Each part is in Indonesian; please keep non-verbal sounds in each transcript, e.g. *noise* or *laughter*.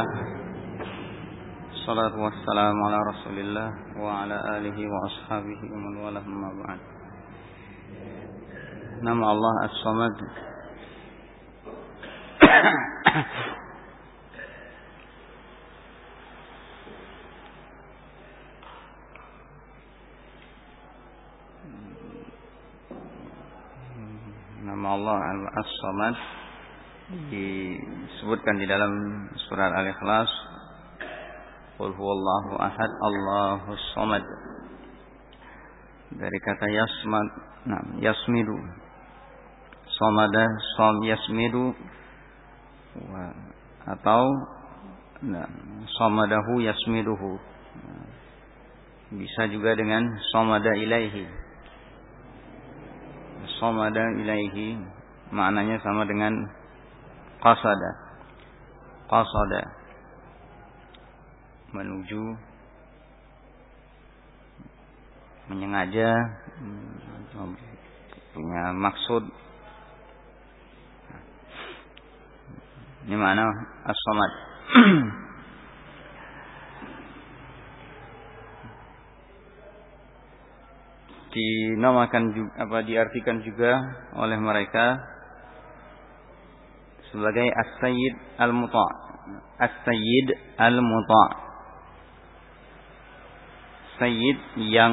وحده الصلاة والسلام على رسول الله وعلى آله وأصحابه ومن والاه ما بعد نعم الله الصمد نعم الله الصمد disebutkan di dalam surat Al-Ikhlas Qul huwallahu ahad Allahus samad. Dari kata yasmad nah yasmidu. Samada som yasmidu. Atau nah, samadahu yasmiduhu. Bisa juga dengan samada ilaihi. Samada ilaihi maknanya sama dengan qasada. Qasada. Menuju. Menyengaja. Punya maksud. Ini mana as-samad. Dinamakan juga, apa diartikan juga oleh mereka sebagai as-sayyid al-muta' as-sayyid al-muta' sayyid yang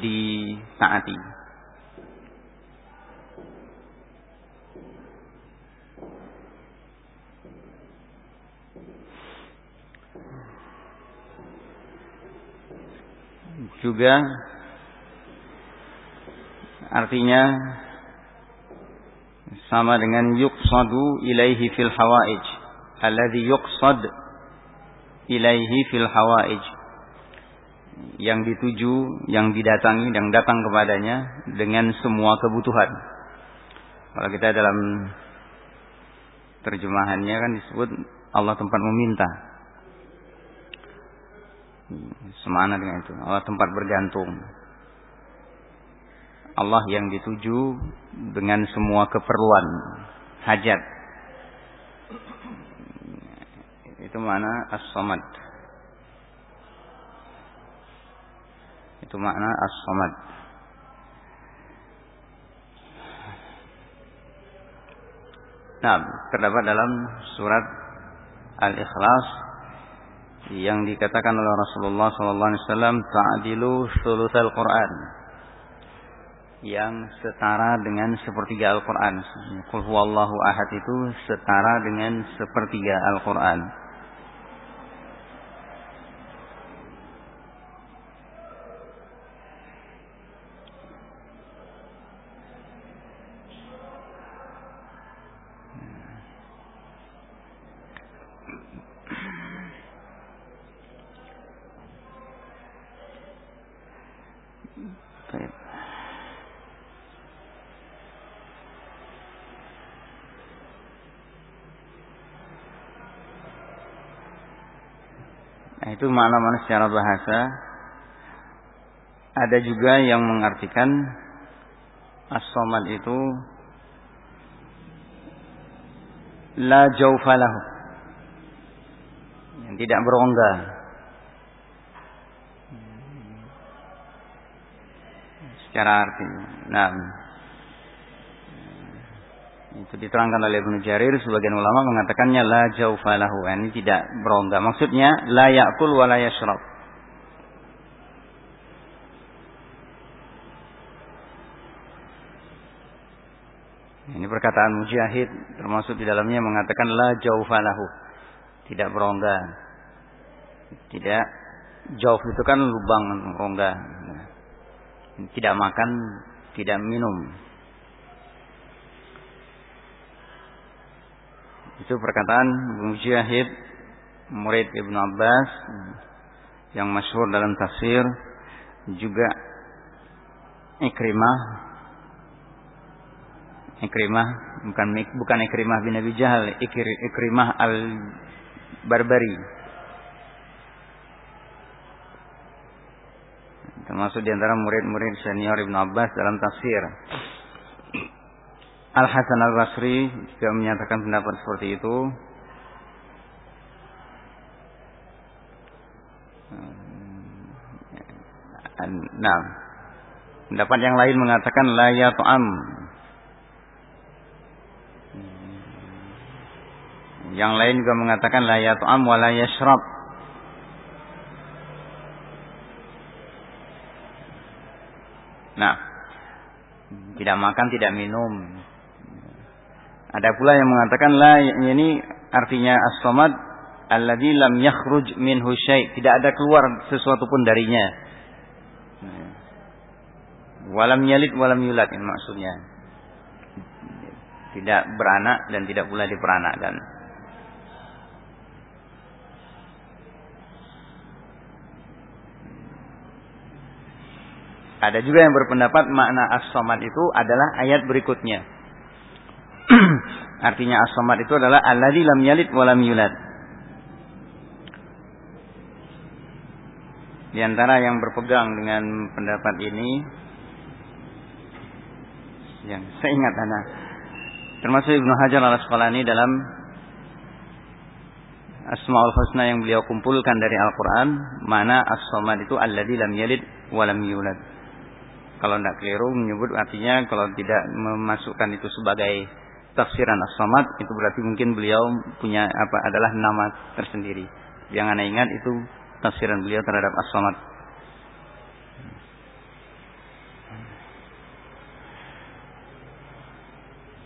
ditaati. Juga artinya sama dengan yuqsadu ilaihi fil hawaij alladhi yuqsad ilaihi fil hawaij yang dituju, yang didatangi, yang datang kepadanya dengan semua kebutuhan. Kalau kita dalam terjemahannya kan disebut Allah tempat meminta. Semana dengan itu. Allah tempat bergantung. Allah yang dituju dengan semua keperluan hajat. Itu mana as-samad. Itu makna as-samad. Nah, terdapat dalam surat Al-Ikhlas yang dikatakan oleh Rasulullah SAW ta'dilu sulusal Quran yang setara dengan sepertiga Al-Quran. Qul huwallahu ahad itu setara dengan sepertiga Al-Quran. Makna-makna secara bahasa. Ada juga yang mengartikan as-somad itu la jaufalahu. Yang tidak berongga. Secara arti. Nah, itu diterangkan oleh Ibnu Jarir sebagian ulama mengatakannya la jaufalahu ini tidak berongga maksudnya la yakul wa la yashrab. Ini perkataan Mujahid termasuk di dalamnya mengatakan la jaufalahu tidak berongga tidak jauh itu kan lubang rongga. Tidak makan tidak minum Itu perkataan Mujahid murid Ibnu Abbas yang masyhur dalam tafsir juga Ikrimah. Ikrimah bukan bukan Ikrimah bin Abi Jahal Ikrimah al Barbari termasuk di antara murid-murid senior Ibnu Abbas dalam tafsir Al Hasan Al Basri juga menyatakan pendapat seperti itu. Nah, pendapat yang lain mengatakan la yat'am. Yang lain juga mengatakan la yat'am wa la yashrab. Nah, tidak makan, tidak minum. Ada pula yang mengatakan la ini artinya as-samad alladzi lam yakhruj minhu syai', tidak ada keluar sesuatu pun darinya. Walam yalid walam yulad ini maksudnya. Tidak beranak dan tidak pula diperanakkan. Ada juga yang berpendapat makna as-samad itu adalah ayat berikutnya. *clears throat* Artinya as-samad itu adalah alladzi lam yalid wa lam yulad. Di antara yang berpegang dengan pendapat ini yang saya anak termasuk Ibnu Hajar al-Asqalani dalam Asmaul Husna yang beliau kumpulkan dari Al-Quran mana as-samad itu alladzi lam yalid wa lam yulad kalau tidak keliru menyebut artinya kalau tidak memasukkan itu sebagai tafsiran as-samad itu berarti mungkin beliau punya apa adalah nama tersendiri. Yang anda ingat itu tafsiran beliau terhadap as-samad.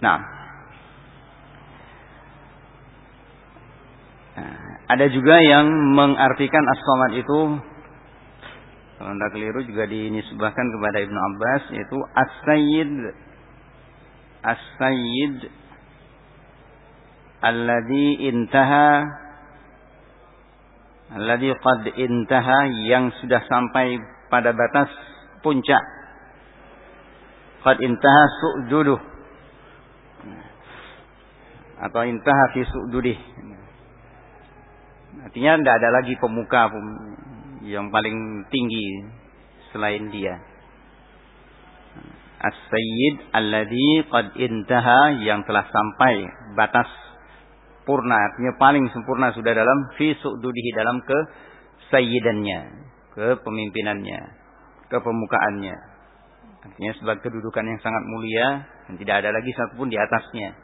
Nah, ada juga yang mengartikan as-samad itu kalau tidak keliru juga dinisbahkan kepada Ibnu Abbas yaitu as-sayyid as-sayyid alladhi intaha alladhi qad intaha yang sudah sampai pada batas puncak. Qad intaha su'duduh. Atau intaha fi su'dudih. Artinya tidak ada lagi pemuka yang paling tinggi selain dia. As-Sayyid alladhi qad intaha yang telah sampai batas purna artinya paling sempurna sudah dalam fi su'dudihi dalam ke sayyidannya, ke pemimpinannya, ke pemukaannya. Artinya sebagai kedudukan yang sangat mulia dan tidak ada lagi satupun di atasnya.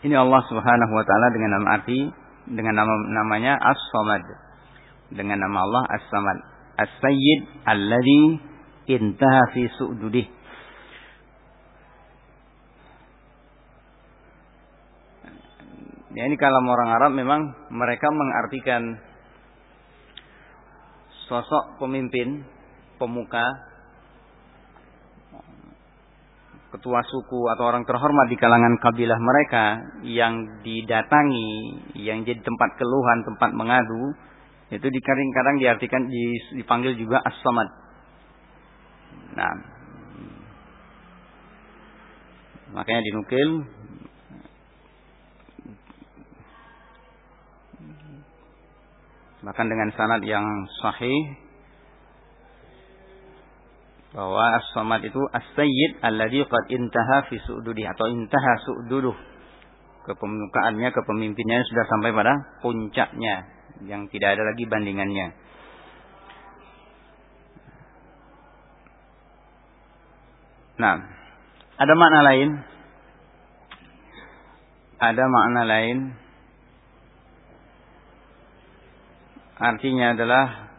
Ini Allah Subhanahu wa taala dengan nama arti dengan nama namanya As-Samad dengan nama Allah As-Samad. As-Sayyid alladhi intaha fi su'dudih. Ya, ini kalau orang Arab memang mereka mengartikan sosok pemimpin, pemuka, ketua suku atau orang terhormat di kalangan kabilah mereka yang didatangi, yang jadi tempat keluhan, tempat mengadu, itu di kadang diartikan dipanggil juga as-samad. Nah, makanya dinukil bahkan dengan sanad yang sahih bahwa as-samad itu as-sayyid alladhi qad intaha fi su'dudi atau intaha su'duduh kepemimpiannya kepemimpinannya sudah sampai pada puncaknya yang tidak ada lagi bandingannya. Nah, ada makna lain. Ada makna lain. Artinya adalah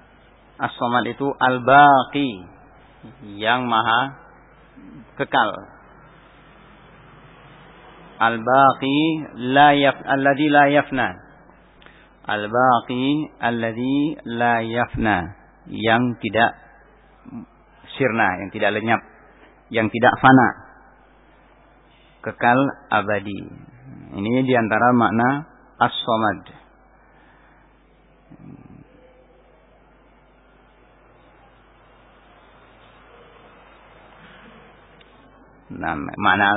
as-samad itu al-baqi yang maha kekal. Al-baqi la yaf alladhi la yafna Al-baqi alladhi la yafna. Yang tidak sirna, yang tidak lenyap, yang tidak fana. Kekal abadi. Ini di antara makna as-samad. Nah, makna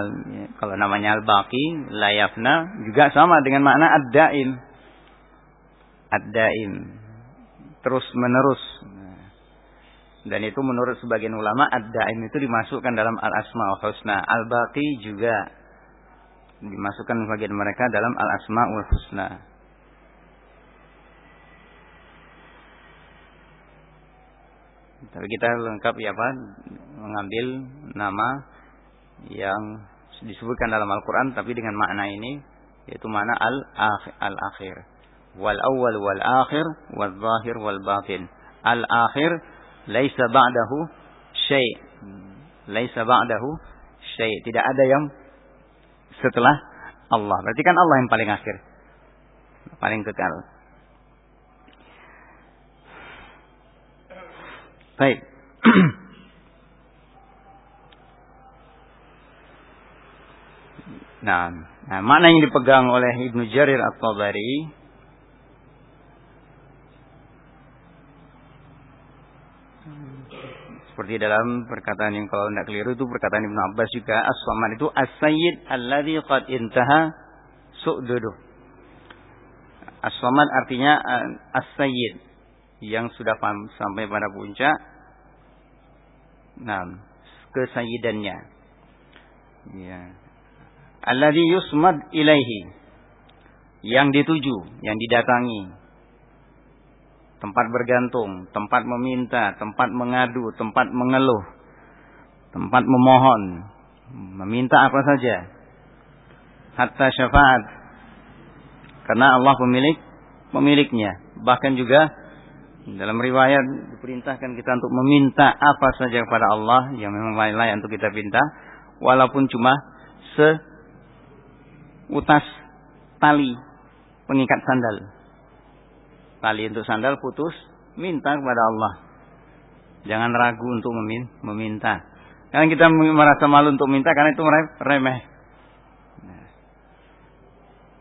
kalau namanya al-baqi, layafna juga sama dengan makna ad-daim ad-daim terus menerus. Dan itu menurut sebagian ulama ad-daim itu dimasukkan dalam al-asmaul husna al-baqi juga dimasukkan bagian mereka dalam al-asmaul husna Tapi kita lengkap ya Pak. Mengambil nama yang disebutkan dalam Al-Quran tapi dengan makna ini yaitu makna al-akhir. Wal awal wal akhir wal zahir wal batin. Al-akhir laisa ba'dahu syai. Laisa ba'dahu syai. Tidak ada yang setelah Allah. Berarti kan Allah yang paling akhir. Paling kekal. Baik. *clears throat* nah, nah, mana yang dipegang oleh Ibnu Jarir At-Tabari seperti dalam perkataan yang kalau tidak keliru itu perkataan Ibnu Abbas juga as-samad itu as-sayyid alladhi qad intaha su'dudu. As-samad artinya uh, as-sayyid yang sudah sampai pada puncak. Nah, kesayidannya. Ya. Alladhi yusmad ilaihi. Yang dituju, yang didatangi tempat bergantung, tempat meminta, tempat mengadu, tempat mengeluh, tempat memohon, meminta apa saja. Hatta syafaat. Karena Allah pemilik pemiliknya. Bahkan juga dalam riwayat diperintahkan kita untuk meminta apa saja kepada Allah yang memang lain-lain untuk kita minta walaupun cuma se utas tali pengikat sandal tali untuk sandal putus, minta kepada Allah. Jangan ragu untuk meminta. Karena kita merasa malu untuk minta karena itu remeh.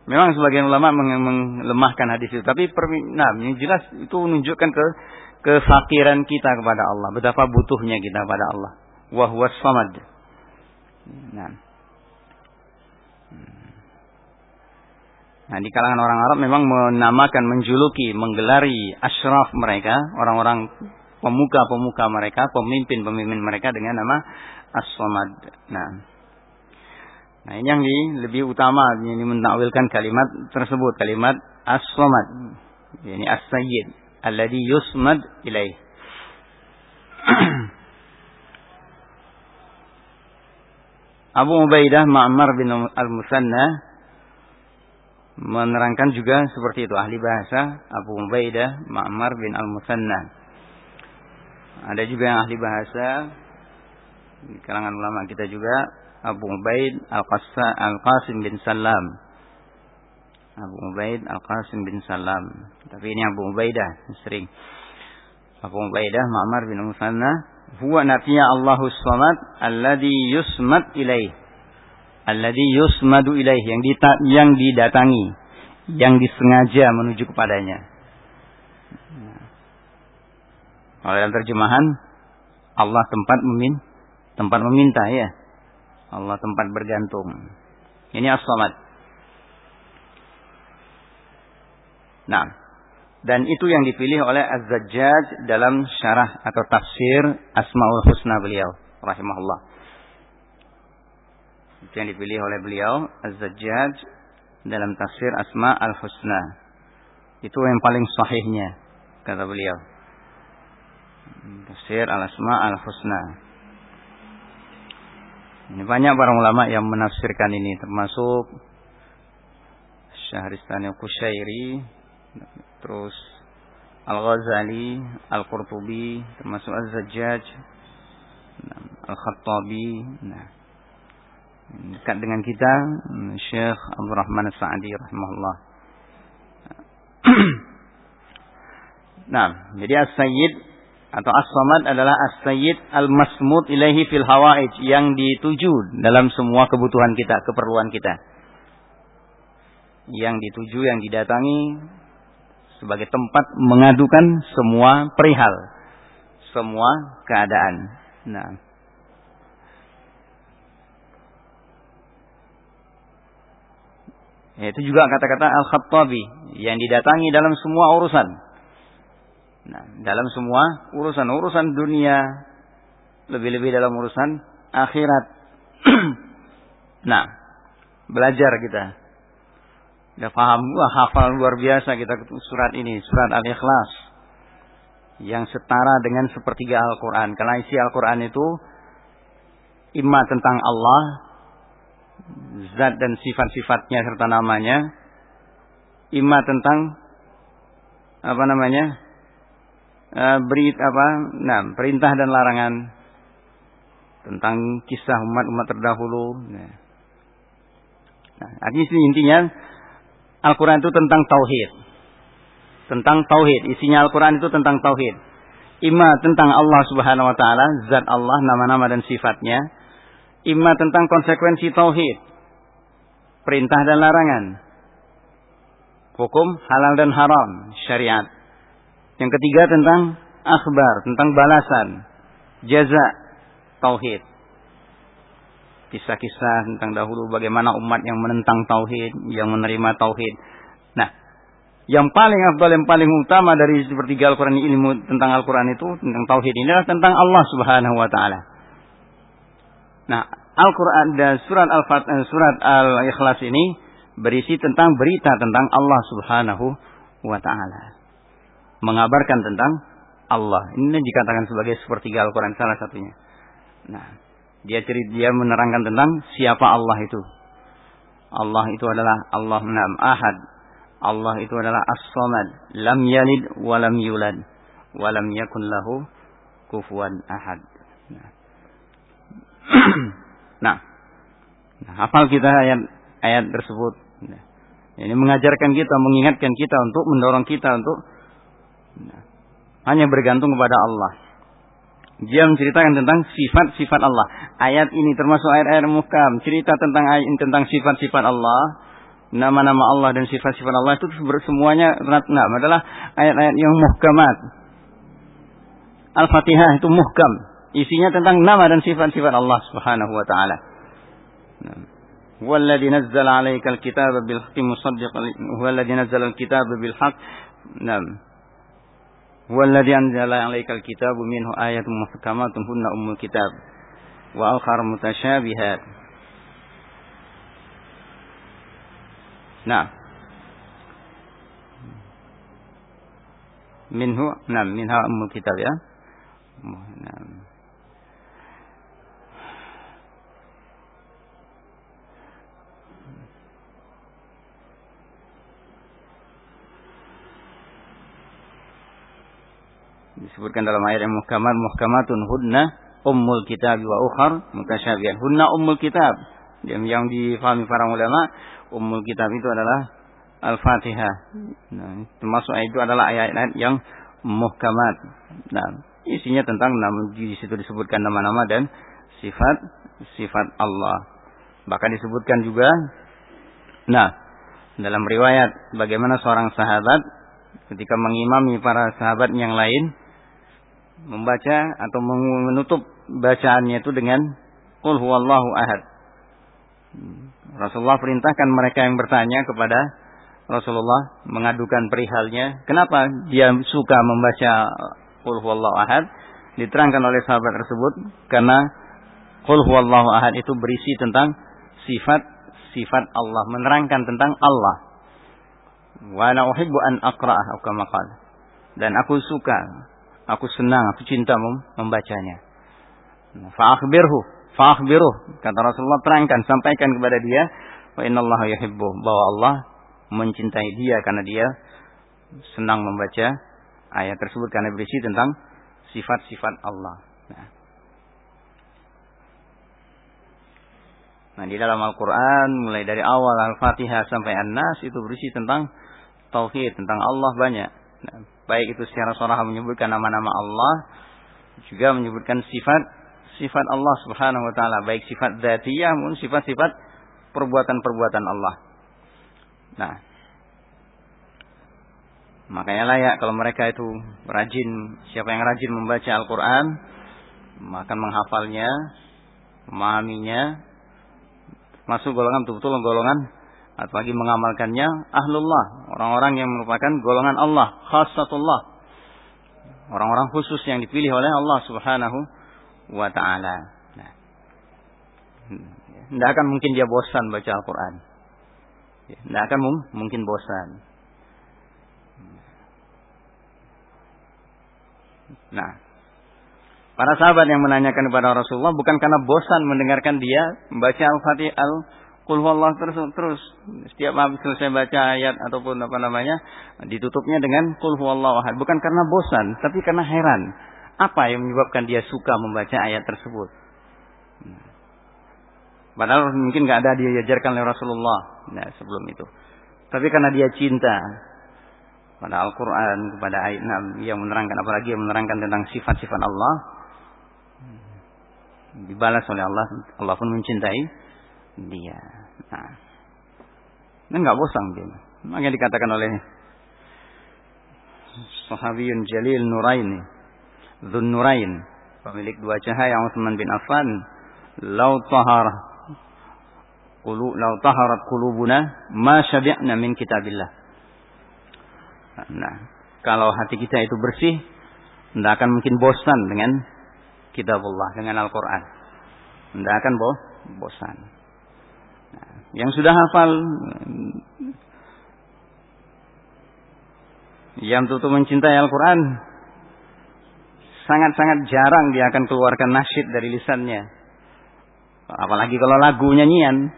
Memang sebagian ulama melemahkan hadis itu, tapi nah, ini jelas itu menunjukkan ke kefakiran kita kepada Allah, betapa butuhnya kita kepada Allah. Wahwas samad. Nah. Nah, di kalangan orang Arab memang menamakan, menjuluki, menggelari asyraf mereka, orang-orang pemuka-pemuka mereka, pemimpin-pemimpin mereka dengan nama As-Samad. Nah, nah ini yang di, lebih utama ini mentakwilkan kalimat tersebut, kalimat As-Samad. Ini As-Sayyid, alladhi yusmad ilaih. *clears throat* Abu Ubaidah Ma'mar bin Al-Musanna menerangkan juga seperti itu ahli bahasa Abu Ubaidah Ma'mar bin Al-Musanna. Ada juga yang ahli bahasa di kalangan ulama kita juga Abu Ubaid Al-Qasim bin Salam. Abu Ubaid Al-Qasim bin Salam. Tapi ini Abu Ubaidah sering. Abu Ubaidah Ma'mar bin Al-Musanna huwa nafiya Allahus Samad alladhi yusmad ilaih alladhi yusmadu ilaih yang dita yang didatangi yang disengaja menuju kepadanya. Oleh dalam terjemahan Allah tempat memin tempat meminta ya. Allah tempat bergantung. Ini as-samad. Nah. Dan itu yang dipilih oleh Az-Zajjaj dalam syarah atau tafsir Asmaul Husna beliau rahimahullah itu yang dipilih oleh beliau Az-Zajjaj dalam tafsir Asma Al-Husna. Itu yang paling sahihnya kata beliau. Tafsir Al-Asma Al-Husna. Ini banyak para ulama yang menafsirkan ini termasuk Syahristani Kusyairi terus Al-Ghazali, Al-Qurtubi, termasuk Az-Zajjaj, Al-Khattabi. Nah, dekat dengan kita Syekh Abdul Rahman Sa'adi rahimahullah. *clears throat* nah, jadi As-Sayyid atau As-Samad adalah As-Sayyid Al-Masmud ilaihi fil hawaij yang dituju dalam semua kebutuhan kita, keperluan kita. Yang dituju, yang didatangi sebagai tempat mengadukan semua perihal, semua keadaan. Nah, itu juga kata-kata Al-Khattabi yang didatangi dalam semua urusan. Nah, dalam semua urusan, urusan dunia, lebih-lebih dalam urusan akhirat. *clears throat* nah, belajar kita. Udah paham, wah hafal luar biasa kita surat ini, surat Al-Ikhlas. yang setara dengan sepertiga Al-Quran. Karena isi Al-Quran itu imma tentang Allah, zat dan sifat-sifatnya serta namanya, imma tentang apa namanya uh, beri apa, nah perintah dan larangan tentang kisah umat-umat terdahulu. Nah, nah artinya intinya Al-Quran itu tentang tauhid, tentang tauhid. Isinya Al-Quran itu tentang tauhid. Ima tentang Allah Subhanahu Wa Taala, zat Allah, nama-nama dan sifatnya. Ima tentang konsekuensi tauhid, perintah dan larangan, hukum halal dan haram, syariat. Yang ketiga tentang akhbar, tentang balasan, jaza, tauhid. Kisah-kisah tentang dahulu bagaimana umat yang menentang tauhid, yang menerima tauhid. Nah, yang paling afdal, yang paling utama dari sepertiga Al-Quran ilmu tentang Al-Quran itu, tentang tauhid ini adalah tentang Allah Subhanahu wa taala. Nah, Al-Quran dan surat Al-Fat eh, surat Al-Ikhlas ini berisi tentang berita tentang Allah Subhanahu wa taala. Mengabarkan tentang Allah. Ini dikatakan sebagai sepertiga Al-Quran salah satunya. Nah, dia cerita dia menerangkan tentang siapa Allah itu. Allah itu adalah Allah Nam Ahad. Allah itu adalah As-Samad, lam yalid wa lam yulad wa lam yakun lahu kufuwan ahad. *clears throat* Nah. nah. hafal kita ayat ayat tersebut. Nah. Ini mengajarkan kita, mengingatkan kita untuk mendorong kita untuk nah, hanya bergantung kepada Allah. Dia menceritakan tentang sifat-sifat Allah. Ayat ini termasuk ayat-ayat muhkam. Cerita tentang ayat tentang sifat-sifat Allah. Nama-nama Allah dan sifat-sifat Allah itu semuanya nah, adalah ayat-ayat yang muhkamat. Al-Fatihah itu muhkam. Isinya tentang nama dan sifat-sifat Allah subhanahu wa ta'ala. والذي نزل عليك الكتاب بالحق مصدقا هو الذي نزل الكتاب بالحق نعم والذي أنزل عليك الكتاب منه آية محكمات هن أم الكتاب وآخر متشابهات نعم منه نعم منها أم الكتاب يا نعم Disebutkan dalam ayat yang muhkamat muhkamatun hunna ummul kitab wa ukhar. Mutasyabihan hunna ummul kitab. Yang, yang difahami para ulama ummul kitab itu adalah al-fatihah. Nah, termasuk itu adalah ayat-ayat yang muhkamat. Nah isinya tentang nama di situ disebutkan nama-nama dan sifat sifat Allah. Bahkan disebutkan juga nah dalam riwayat bagaimana seorang sahabat ketika mengimami para sahabat yang lain membaca atau menutup bacaannya itu dengan Qul huwallahu ahad. Rasulullah perintahkan mereka yang bertanya kepada Rasulullah mengadukan perihalnya, kenapa dia suka membaca Qul huwallahu ahad? Diterangkan oleh sahabat tersebut karena Qul huwallahu ahad itu berisi tentang sifat sifat Allah, menerangkan tentang Allah. Wa ana uhibbu an aqra'ah Dan aku suka Aku senang, aku cinta membacanya. Fa'akhbirhu, fa'akhbiruh. Kata Rasulullah terangkan, sampaikan kepada dia, wa innallaha yuhibbu bahwa Allah mencintai dia karena dia senang membaca ayat tersebut karena berisi tentang sifat-sifat Allah. Nah. nah, di dalam Al-Quran, mulai dari awal Al-Fatihah sampai An-Nas, itu berisi tentang Tauhid, tentang Allah banyak. Nah, baik itu secara sorah menyebutkan nama-nama Allah, juga menyebutkan sifat sifat Allah Subhanahu wa taala, baik sifat dzatiyah maupun sifat-sifat perbuatan-perbuatan Allah. Nah, makanya layak kalau mereka itu rajin, siapa yang rajin membaca Al-Qur'an, maka menghafalnya, memahaminya, masuk golongan betul-betul golongan atau lagi mengamalkannya ahlullah, orang-orang yang merupakan golongan Allah, khasatullah. Orang-orang khusus yang dipilih oleh Allah Subhanahu wa taala. Nah. Tidak akan mungkin dia bosan baca Al-Qur'an. Tidak akan mungkin bosan. Nah, para sahabat yang menanyakan kepada Rasulullah bukan karena bosan mendengarkan dia membaca Al-Fatihah al Qul terus terus. Setiap habis selesai baca ayat ataupun apa namanya ditutupnya dengan Qul ahad. Bukan karena bosan tapi karena heran. Apa yang menyebabkan dia suka membaca ayat tersebut? Padahal mungkin nggak ada dia diajarkan oleh Rasulullah nah, sebelum itu. Tapi karena dia cinta pada Al-Quran, kepada ayat yang menerangkan apalagi yang menerangkan tentang sifat-sifat Allah, dibalas oleh Allah, Allah pun mencintai dia. Nah, dan nggak bosan dia. Makanya dikatakan oleh Sahabiyun Jalil Nurain, Dhun Nurain, pemilik dua cahaya Utsman bin Affan, lau tahar qulu lau taharat qulubuna ma syabi'na min kitabillah Nah, kalau hati kita itu bersih, tidak akan mungkin bosan dengan kitabullah, dengan Al-Quran. Tidak akan bo bosan. Yang sudah hafal, yang tutup mencintai Al-Quran, sangat-sangat jarang dia akan keluarkan nasyid dari lisannya. Apalagi kalau lagu nyanyian.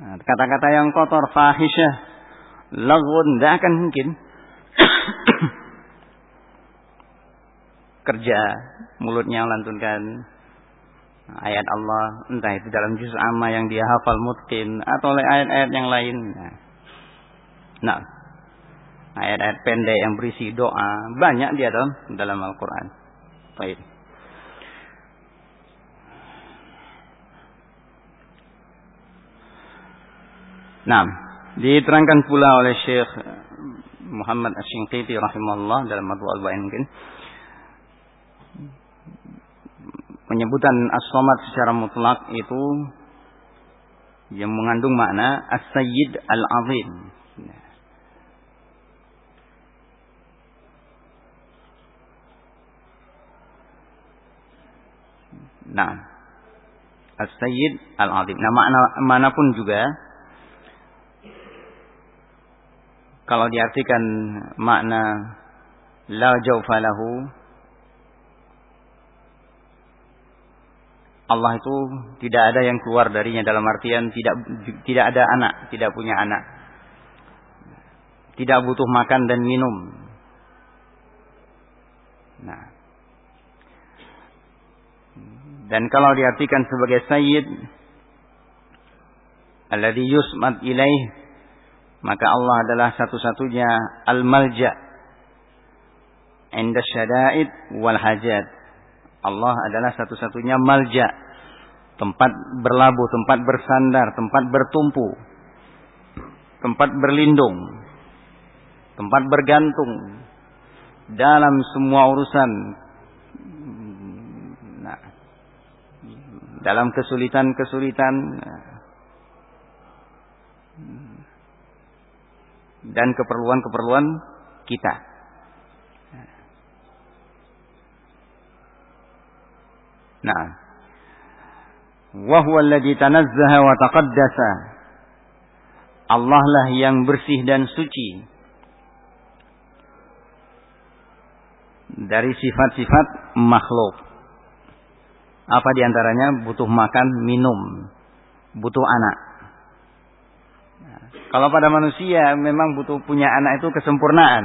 Nah, kata-kata yang kotor, fahisyah, lagun tidak akan mungkin. *coughs* Kerja mulutnya melantunkan ayat Allah entah itu dalam juz amma yang dia hafal mungkin atau oleh ayat-ayat yang lain. Nah. Ayat-ayat pendek yang berisi doa banyak dia dalam dalam Al-Quran. Baik. Nah, Diterangkan pula oleh Syekh Muhammad Asy-Shinqiti rahimahullah dalam Madhu Al-Bain mungkin penyebutan as-samad secara mutlak itu yang mengandung makna as-sayyid al-azim. Nah, as-sayyid al-azim. Nah, makna mana pun juga kalau diartikan makna la jaufalahu Allah itu tidak ada yang keluar darinya dalam artian tidak tidak ada anak, tidak punya anak. Tidak butuh makan dan minum. Nah. Dan kalau diartikan sebagai sayyid alladhi yusmad ilaih maka Allah adalah satu-satunya al-malja inda syada'id wal hajat. Allah adalah satu-satunya malja, tempat berlabuh, tempat bersandar, tempat bertumpu, tempat berlindung, tempat bergantung dalam semua urusan. Nah, dalam kesulitan-kesulitan, dan keperluan-keperluan kita. Nah, wa huwa alladhi tanazzaha wa taqaddasa. Allah lah yang bersih dan suci dari sifat-sifat makhluk. Apa di antaranya? Butuh makan, minum, butuh anak. Kalau pada manusia memang butuh punya anak itu kesempurnaan.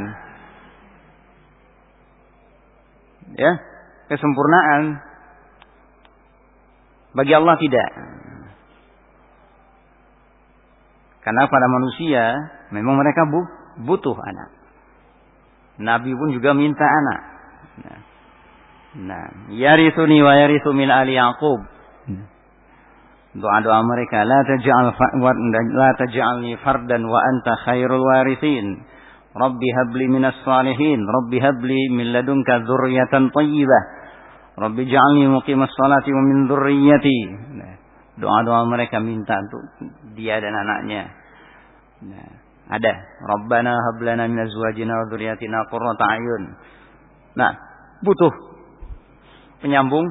Ya, kesempurnaan. Bagi Allah tidak. Karena pada manusia memang mereka butuh anak. Nabi pun juga minta anak. Nah, nah yarisuni wa yarisu min ali Yaqub doa-doa mereka la taj'al la taj'alni fardan wa anta khairul warithin rabbi habli minas salihin rabbi habli min ladunka dzurriyyatan thayyibah rabbi ja'alni muqimas salati wa min dzurriyyati doa-doa mereka minta untuk dia dan anaknya nah, ada rabbana hab lana min azwajina wa dzurriyyatina qurrata ayun nah butuh penyambung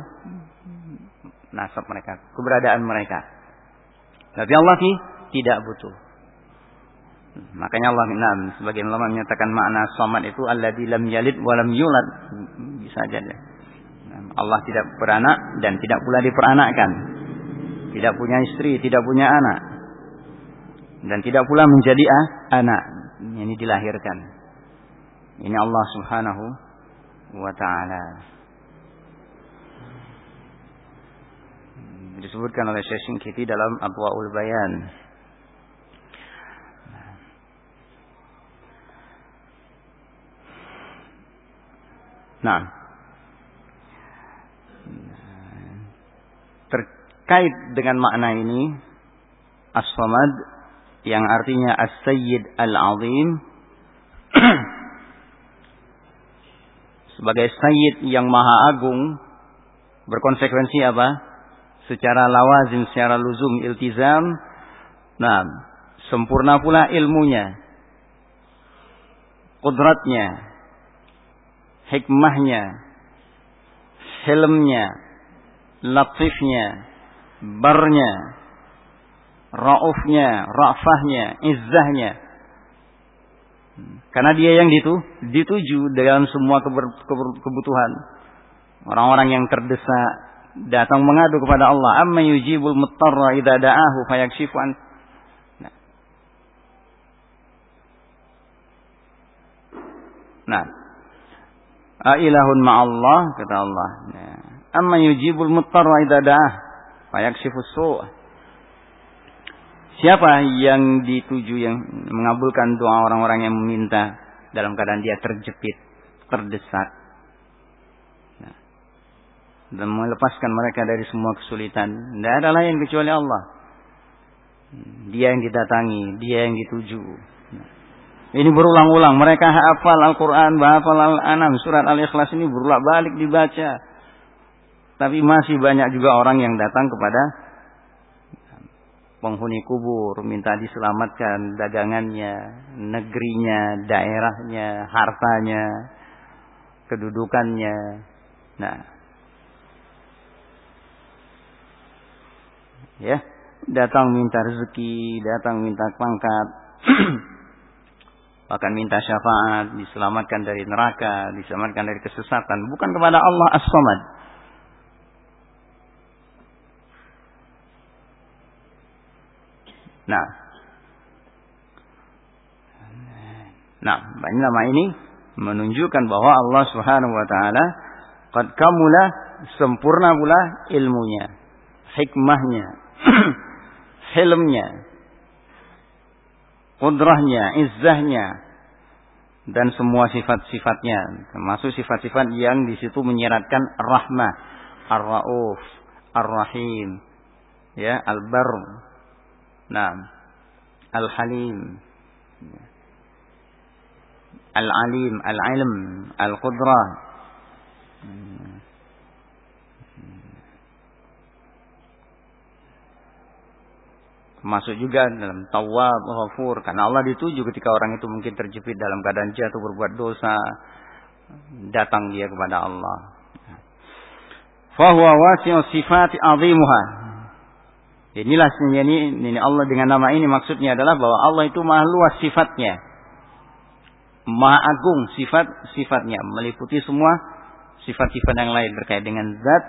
nasab mereka, keberadaan mereka. Tapi Allah tidak butuh. Makanya Allah nah, sebagian ulama menyatakan makna somat itu alladzi lam yalid wa lam yulad. Bisa saja. Allah tidak beranak dan tidak pula diperanakkan. Tidak punya istri, tidak punya anak. Dan tidak pula menjadi ah, anak. Ini dilahirkan. Ini Allah Subhanahu wa taala. Disebutkan oleh Syekh Singkiti dalam Abwaul Bayan. Nah, terkait dengan makna ini, As-Samad yang artinya As-Sayyid Al-Azim *clears throat* sebagai Sayyid yang Maha Agung berkonsekuensi apa? Secara lawazim, secara luzum, iltizam. Nah, sempurna pula ilmunya. Kudratnya, hikmahnya, hilmnya, latifnya, barnya, raufnya, rafahnya, izzahnya. Karena dia yang ditu, dituju dalam semua kebutuhan. Orang-orang yang terdesak datang mengadu kepada Allah. Amma yujibul muttarra idza da'ahu fayakshifu an. Nah. nah. Ailahun ma'allah kata Allah. Ya. Amma yujibul muttarra idza da'ah fayakshifu su'. Siapa yang dituju yang mengabulkan doa orang-orang yang meminta dalam keadaan dia terjepit, terdesak. Nah. Dan melepaskan mereka dari semua kesulitan. Tidak ada lain kecuali Allah. Dia yang didatangi, dia yang dituju. Ini berulang-ulang. Mereka hafal Al-Quran, hafal Al-Anam, surat Al-Ikhlas ini berulang balik dibaca. Tapi masih banyak juga orang yang datang kepada penghuni kubur, minta diselamatkan dagangannya, negerinya, daerahnya, hartanya, kedudukannya. Nah, ya, datang minta rezeki, datang minta pangkat. *clears throat* bahkan minta syafaat, diselamatkan dari neraka, diselamatkan dari kesesatan, bukan kepada Allah As-Samad. Nah, nah, banyak nama ini menunjukkan bahwa Allah Subhanahu wa taala qad kamula sempurna pula ilmunya, hikmahnya, *clears throat* hilmnya, kudrahnya, izzahnya, dan semua sifat-sifatnya, termasuk sifat-sifat yang di situ menyeratkan rahmah, ar-rauf, ar-rahim, ya, al-bar, nah, al-halim, al-alim, al-ilm, al-qudrah, Masuk juga dalam tawab, ghafur. Karena Allah dituju ketika orang itu mungkin terjepit dalam keadaan jatuh berbuat dosa. Datang dia kepada Allah. Fahuwa wasi'u sifati azimuha. Inilah ini, ini Allah dengan nama ini maksudnya adalah bahwa Allah itu maha luas sifatnya. Maha agung sifat-sifatnya. Meliputi semua sifat-sifat yang lain berkait dengan zat.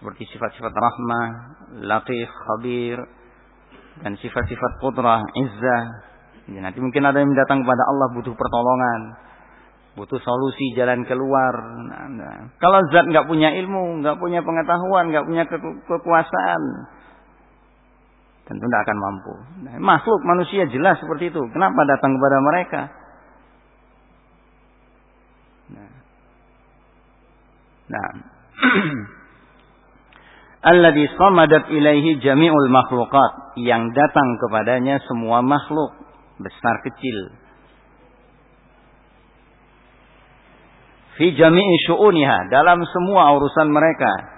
Seperti sifat-sifat rahmah, latif, khabir, dan sifat-sifat putra, izzah. Ya, nanti mungkin ada yang datang kepada Allah butuh pertolongan, butuh solusi jalan keluar. Nah, nah. Kalau zat nggak punya ilmu, nggak punya pengetahuan, nggak punya ke kekuasaan, tentu tidak akan mampu. Nah, makhluk manusia jelas seperti itu. Kenapa datang kepada mereka? Nah, nah. *clears throat* alladhi samadat ilaihi jami'ul makhluqat yang datang kepadanya semua makhluk besar kecil fi jami'i syu'uniha dalam semua urusan mereka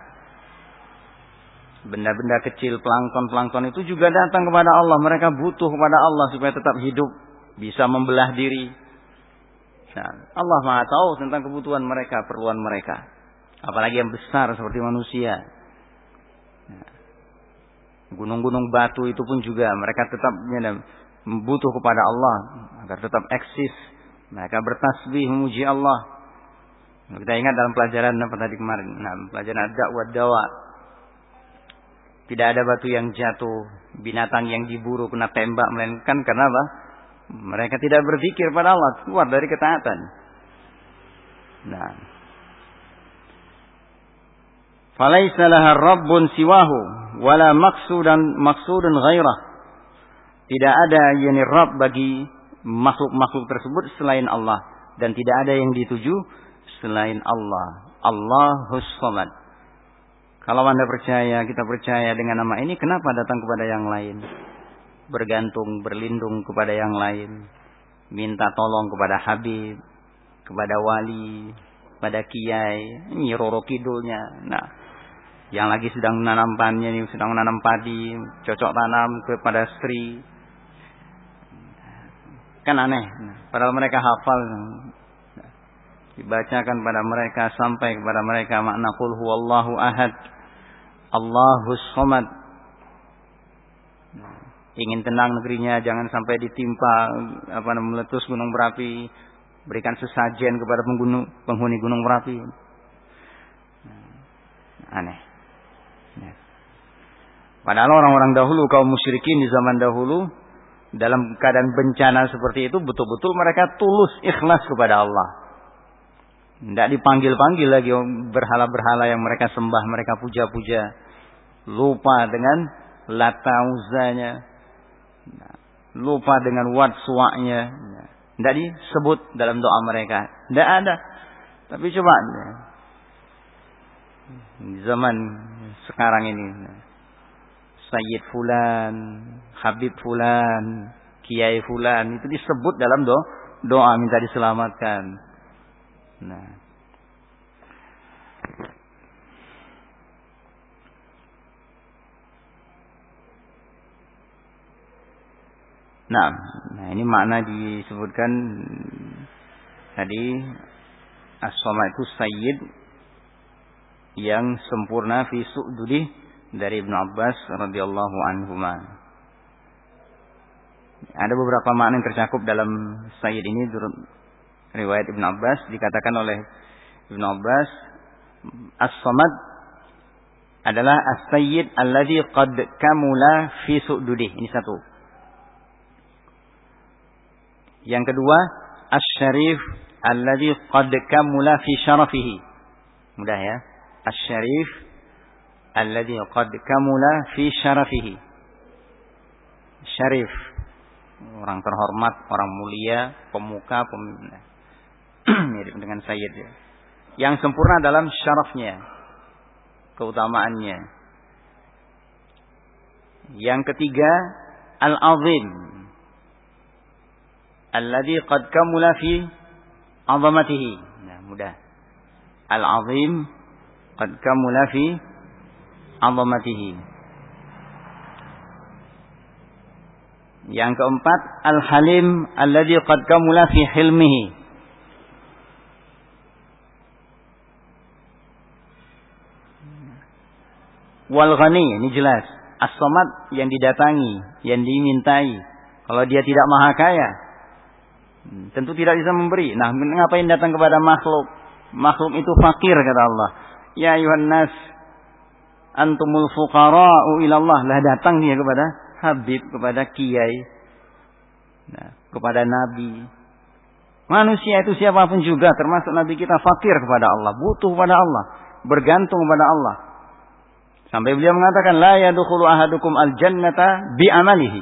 benda-benda kecil plankton-plankton itu juga datang kepada Allah mereka butuh kepada Allah supaya tetap hidup bisa membelah diri nah, Allah Maha tahu tentang kebutuhan mereka perluan mereka apalagi yang besar seperti manusia Gunung-gunung batu itu pun juga mereka tetap ya, butuh kepada Allah agar tetap eksis. Mereka bertasbih memuji Allah. Kita ingat dalam pelajaran apa tadi kemarin? Nah, pelajaran dakwah dawa. Tidak ada batu yang jatuh, binatang yang diburu kena tembak melainkan karena apa? Mereka tidak berzikir pada Allah, keluar dari ketaatan. Nah, falaisa laha rabbun siwahu wala maqsudan maqsudun ghairah. Tidak ada yani Rabb bagi makhluk-makhluk tersebut selain Allah dan tidak ada yang dituju selain Allah. Allahus Samad. Kalau Anda percaya, kita percaya dengan nama ini, kenapa datang kepada yang lain? Bergantung, berlindung kepada yang lain. Minta tolong kepada Habib, kepada wali, pada kiai, ini roro kidulnya. Nah, yang lagi sedang menanam pannya ini sedang menanam padi, cocok tanam kepada Sri. Kan aneh. Padahal mereka hafal. Dibacakan pada mereka sampai kepada mereka makna qul huwallahu ahad. Allahus somad. Ingin tenang negerinya, jangan sampai ditimpa apa namanya meletus gunung berapi. Berikan sesajen kepada penghuni gunung berapi. Aneh. Padahal orang-orang dahulu kaum musyrikin di zaman dahulu dalam keadaan bencana seperti itu betul-betul mereka tulus ikhlas kepada Allah. Tidak dipanggil-panggil lagi berhala-berhala yang mereka sembah, mereka puja-puja. Lupa dengan lata uzanya. Lupa dengan wat suaknya. Tidak disebut dalam doa mereka. Tidak ada. Tapi coba. Zaman sekarang ini Sayyid Fulan, Habib Fulan, Kiai Fulan itu disebut dalam doa, doa minta diselamatkan. Nah. Nah, nah ini makna disebutkan tadi as itu sayyid yang sempurna fi su'dudi dari Ibnu Abbas radhiyallahu anhu. Ada beberapa makna yang tercakup dalam sayyid ini riwayat Ibnu Abbas dikatakan oleh Ibnu Abbas As-Samad adalah as-sayyid alladhi qad kamula fi su'dudih. Ini satu. Yang kedua, as-syarif alladhi qad kamula fi syarafihi. Mudah ya. As-syarif alladhi qad kamula fi syarafihi. Syarif. Orang terhormat, orang mulia, pemuka, pemimpin. *clears throat* Mirip dengan sayyid ya. Yang sempurna dalam syarafnya. Keutamaannya. Yang ketiga, al-azim. Alladhi qad kamula fi azamatihi. Nah, mudah. Al-azim qad kamula fi azamatihi. Yang keempat, al-halim alladhi qad kamula fi hilmihi. Wal ghani, ini jelas. As-samad yang didatangi, yang dimintai. Kalau dia tidak maha kaya, tentu tidak bisa memberi. Nah, ngapain datang kepada makhluk? Makhluk itu fakir kata Allah. Ya ayuhan nas, antumul fuqara'u ilallah lah datang dia kepada Habib kepada kiai nah, kepada nabi manusia itu siapa pun juga termasuk nabi kita fakir kepada Allah butuh kepada Allah bergantung kepada Allah sampai beliau mengatakan la yadkhulu ahadukum aljannata bi amalihi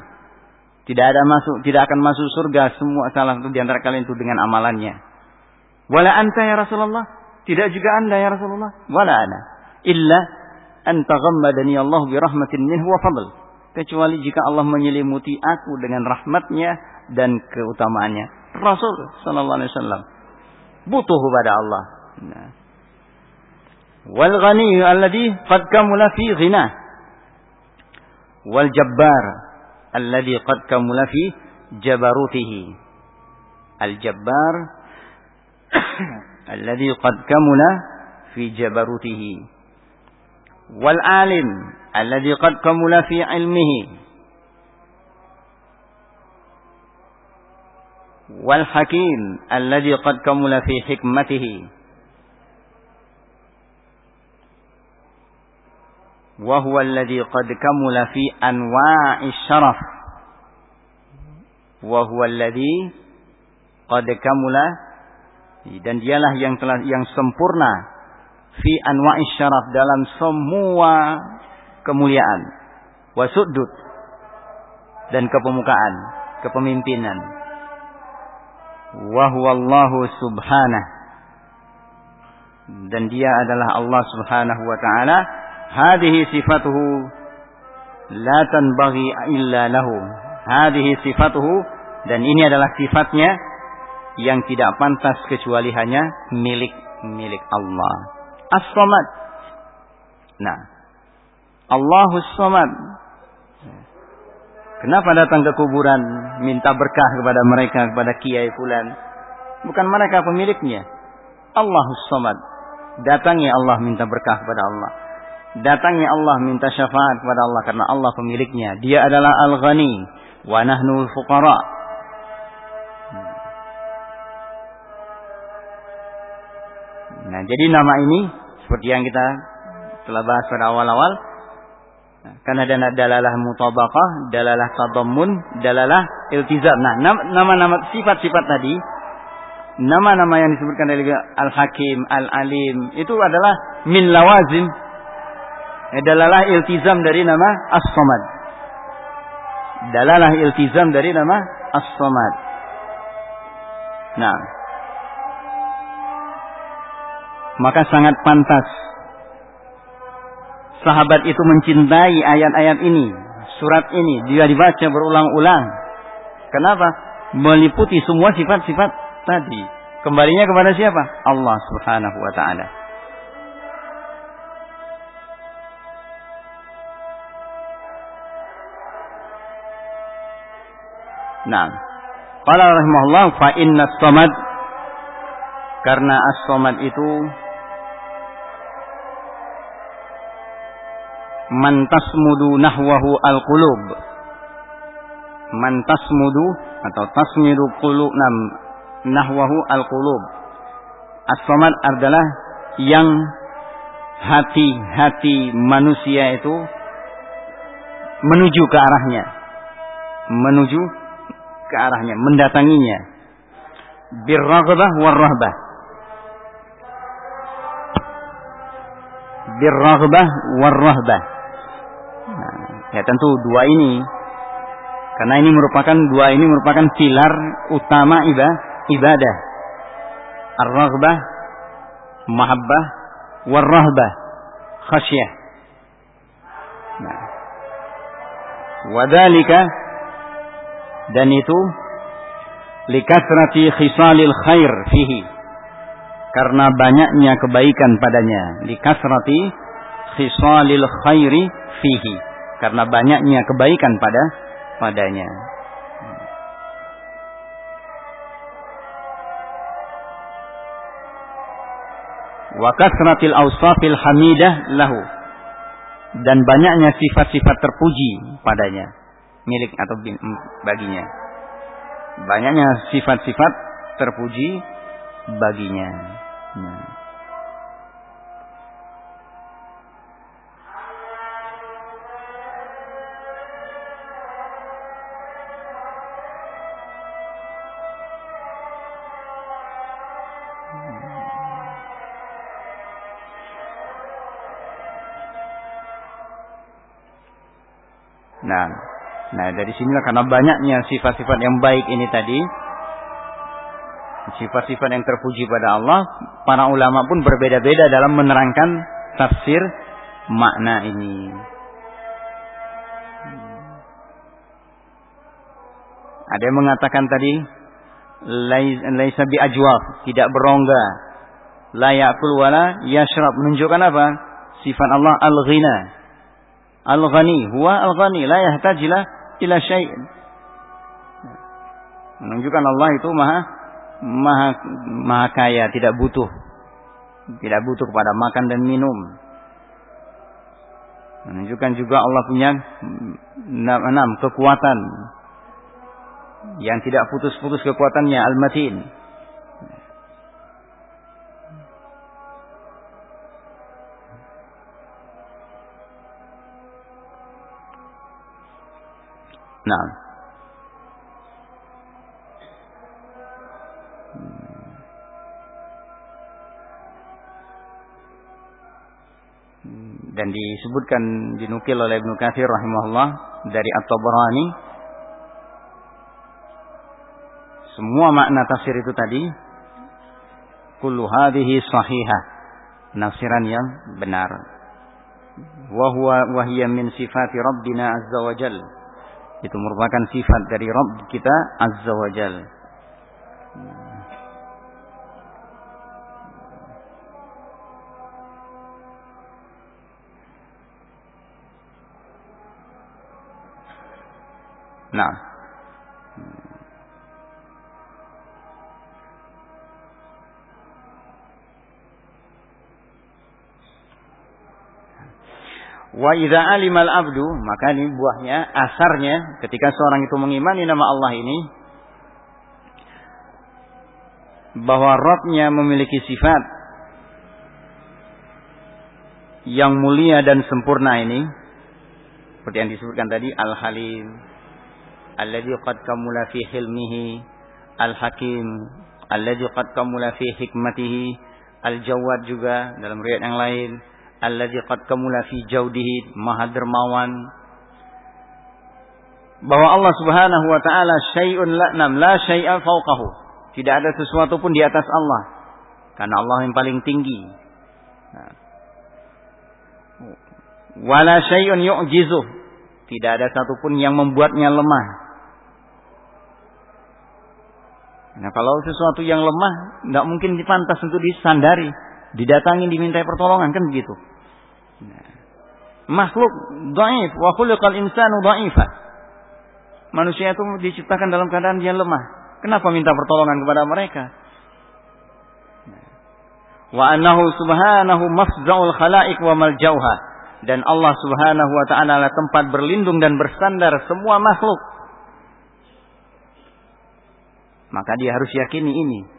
tidak ada masuk tidak akan masuk surga semua salah satu di antara kalian itu dengan amalannya wala anta ya Rasulullah tidak juga anda ya Rasulullah wala ana illa an taghammadani Allah bi rahmatin minhu wa fadl. Kecuali jika Allah menyelimuti aku dengan rahmatnya dan keutamaannya. Rasul sallallahu alaihi wasallam butuh kepada Allah. Nah. Wal ghani alladhi qad kamula fi ghina. Wal jabbar alladhi qad kamula fi jabarutihi. Al jabbar alladhi qad kamula fi jabarutihi wal alim alladhi qad kamula fi ilmihi wal hakim alladhi qad kamula fi hikmatihi wa huwa alladhi qad kamula fi anwa'i syaraf wa huwa alladhi dan dialah yang telah yang sempurna fi anwa'i syaraf dalam semua kemuliaan. Wa suddud dan kepemukaan kepemimpinan. Wa huwa Allah subhanahu. Dan dia adalah Allah subhanahu wa ta'ala hadhihi sifatuhu la tanbaghi illa lahu hadhihi sifatuhu dan ini adalah sifatnya yang tidak pantas kecuali hanya milik milik Allah as-samad nah Allahus samad Kenapa datang ke kuburan minta berkah kepada mereka kepada kiai fulan? Bukan mereka pemiliknya. Allahus samad. Datangnya Allah minta berkah kepada Allah. Datangnya Allah minta syafaat kepada Allah karena Allah pemiliknya. Dia adalah Al-Ghani wa nahnu fuqara. Nah, jadi nama ini seperti yang kita telah bahas pada awal-awal karena ada dalalah mutabaqah, dalalah tadammun, dalalah iltizam. Nah, nama-nama sifat-sifat tadi nama-nama yang disebutkan dari Al-Hakim, Al-Alim itu adalah min lawazim dalalah iltizam dari nama As-Samad. Dalalah iltizam dari nama As-Samad. Nah. Maka sangat pantas sahabat itu mencintai ayat-ayat ini, surat ini, dia dibaca berulang-ulang. Kenapa? Meliputi semua sifat-sifat tadi. Kembalinya kepada siapa? Allah Subhanahu wa taala. Nah, qala rahimahullah fa inna samad karena as-samad itu man tasmudu nahwahu al-qulub. Man tasmudu atau tasmidu qulub nam nahwahu al-qulub. As-samad adalah yang hati-hati manusia itu menuju ke arahnya. Menuju ke arahnya mendatanginya birraghbah warrahbah birraghbah warrahbah Ya tentu dua ini karena ini merupakan dua ini merupakan pilar utama ibadah. Ar-raghbah, mahabbah, war-rahbah, khasyah. Nah. Wadalika dan itu likasrati khisalil khair fihi. Karena banyaknya kebaikan padanya. Likasrati khisalil khairi fihi. Karena banyaknya kebaikan pada padanya. Wa kasratil awsafil hamidah lahu. Dan banyaknya sifat-sifat terpuji padanya milik atau baginya. Banyaknya sifat-sifat terpuji baginya. Nah. Nah, nah dari sinilah karena banyaknya sifat-sifat yang baik ini tadi, sifat-sifat yang terpuji pada Allah, para ulama pun berbeda-beda dalam menerangkan tafsir makna ini. Ada yang mengatakan tadi laisa bi ajwaf, tidak berongga. La ya'kul wala yashrab menunjukkan apa? Sifat Allah al-ghina, Al-Ghani, huwa Al-Ghani, la yahtajilah ila syai'. Menunjukkan Allah itu maha maha maha kaya, tidak butuh. Tidak butuh kepada makan dan minum. Menunjukkan juga Allah punya enam, enam kekuatan. yang tidak putus-putus kekuatannya Al-Matin. Nah. Dan disebutkan dinukil oleh Ibnu Katsir rahimahullah dari At-Tabrani semua makna tafsir itu tadi kullu hadhihi sahihah nafsiran yang benar wa huwa wa hiya min sifati rabbina azza wa jalla itu merupakan sifat dari Rabb kita Azza wa Jal. Nah. Wa idza alimal abdu, maka ini buahnya, asarnya ketika seorang itu mengimani nama Allah ini bahwa Rabbnya memiliki sifat yang mulia dan sempurna ini seperti yang disebutkan tadi Al-Halim alladzi qad kamula fi hilmihi Al-Hakim alladzi qad kamula fi hikmatihi Al-Jawad juga dalam riwayat yang lain alladzi qad kamula fi jaudihi maha dermawan. Bahwa Allah Subhanahu wa taala syai'un la nam la syai'a fawqahu. Tidak ada sesuatu pun di atas Allah. Karena Allah yang paling tinggi. Nah. wala syai'un yu'jizu tidak ada satupun yang membuatnya lemah. Nah kalau sesuatu yang lemah nggak mungkin dipantas untuk disandari didatangi dimintai pertolongan kan begitu. Nah. Makhluk dhaif wa khuliqal insanu dhaifa. Manusia itu diciptakan dalam keadaan dia lemah. Kenapa minta pertolongan kepada mereka? Nah. Wa annahu subhanahu mafza'ul khalaik wa maljauha. Dan Allah subhanahu wa ta'ala tempat berlindung dan bersandar semua makhluk. Maka dia harus yakini ini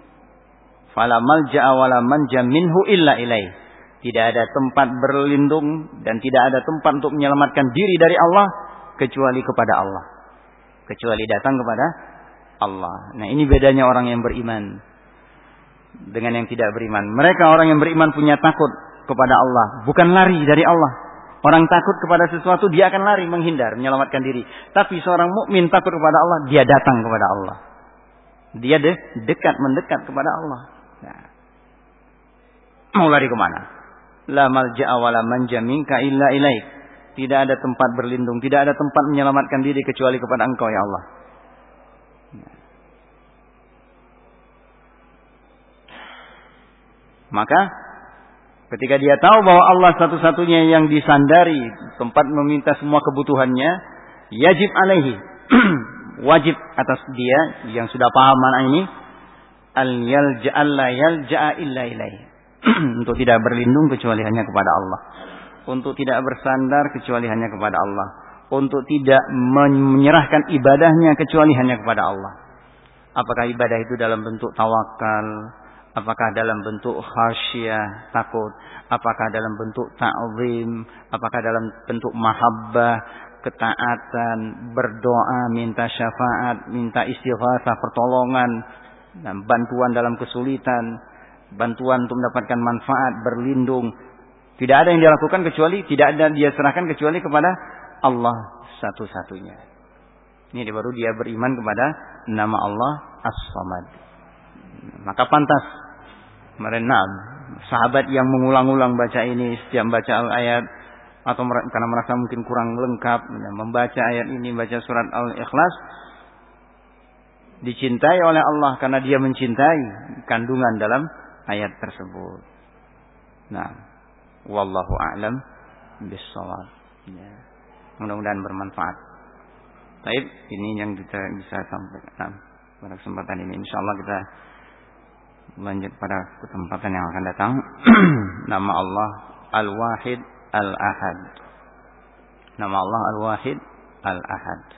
fala malja'a wala manja minhu illa ilaih. Tidak ada tempat berlindung dan tidak ada tempat untuk menyelamatkan diri dari Allah kecuali kepada Allah. Kecuali datang kepada Allah. Nah, ini bedanya orang yang beriman dengan yang tidak beriman. Mereka orang yang beriman punya takut kepada Allah, bukan lari dari Allah. Orang takut kepada sesuatu dia akan lari menghindar, menyelamatkan diri. Tapi seorang mukmin takut kepada Allah, dia datang kepada Allah. Dia de dekat mendekat kepada Allah. Mau lari ke mana? La malja'a wa la manja minka illa ilaik. Tidak ada tempat berlindung, tidak ada tempat menyelamatkan diri kecuali kepada Engkau ya Allah. Maka ketika dia tahu bahwa Allah satu-satunya yang disandari, tempat meminta semua kebutuhannya, yajib alaihi. *clears throat* wajib atas dia yang sudah paham mana ini al yalja alla yalja'a illa ilaih. *clears throat* Untuk tidak berlindung kecuali hanya kepada Allah. Untuk tidak bersandar kecuali hanya kepada Allah. Untuk tidak menyerahkan ibadahnya kecuali hanya kepada Allah. Apakah ibadah itu dalam bentuk tawakal? Apakah dalam bentuk khasyah, takut? Apakah dalam bentuk ta'zim? Apakah dalam bentuk mahabbah, ketaatan, berdoa, minta syafaat, minta istighfar, pertolongan, dan bantuan dalam kesulitan, bantuan untuk mendapatkan manfaat, berlindung. Tidak ada yang dia lakukan kecuali tidak ada dia serahkan kecuali kepada Allah satu-satunya. Ini baru dia beriman kepada nama Allah As-Samad. Maka pantas merenam sahabat yang mengulang-ulang baca ini setiap baca ayat atau karena merasa mungkin kurang lengkap membaca ayat ini baca surat Al-Ikhlas dicintai oleh Allah karena dia mencintai kandungan dalam ayat tersebut. Nah, wallahu a'lam bissawab. Ya. Mudah-mudahan bermanfaat. Baik, ini yang kita bisa sampaikan pada kesempatan ini. Insyaallah kita lanjut pada kesempatan yang akan datang. *clears throat* Nama Allah Al-Wahid Al-Ahad. Nama Allah Al-Wahid Al-Ahad.